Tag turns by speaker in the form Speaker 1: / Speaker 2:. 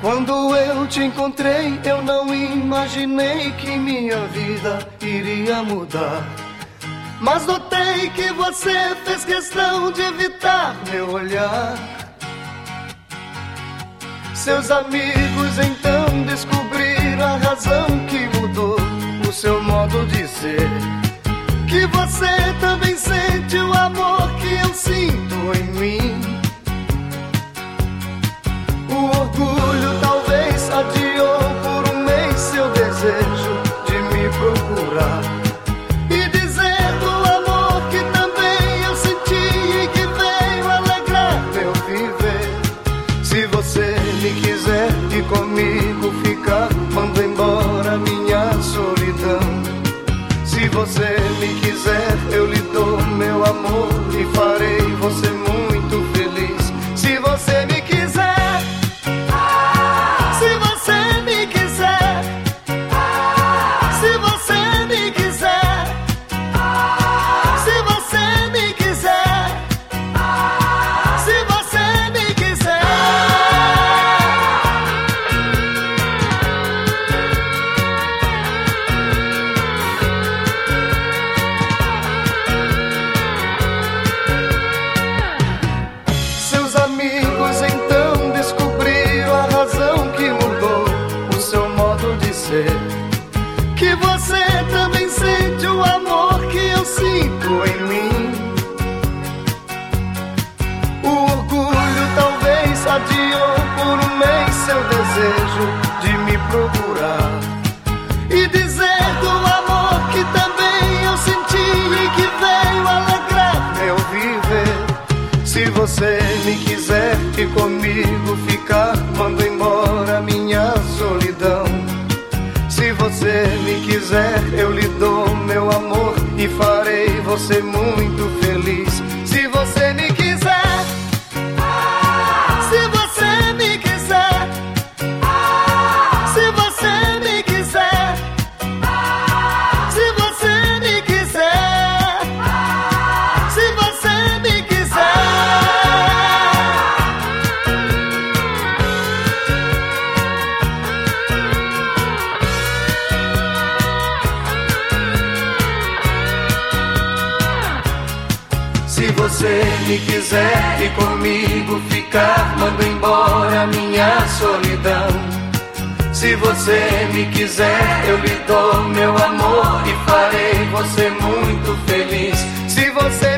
Speaker 1: Quando eu te encontrei, eu não imaginei que minha vida iria mudar. Mas notei que você fez questão de evitar meu olhar. Seus amigos então descobriram a razão que mudou o seu modo de ser. Que você também quiser e comigo ficar, mando embora minha solidão. Se você me quiser, eu lhe dou meu amor e farei você muito Se você me quiser e comigo ficar, mando embora minha solidão. Se você me quiser, eu lhe dou meu amor e farei você muito feliz. Você me quiser e comigo ficar, mando embora minha solidão. Se você me quiser, eu lhe dou meu amor e farei você muito feliz. Se você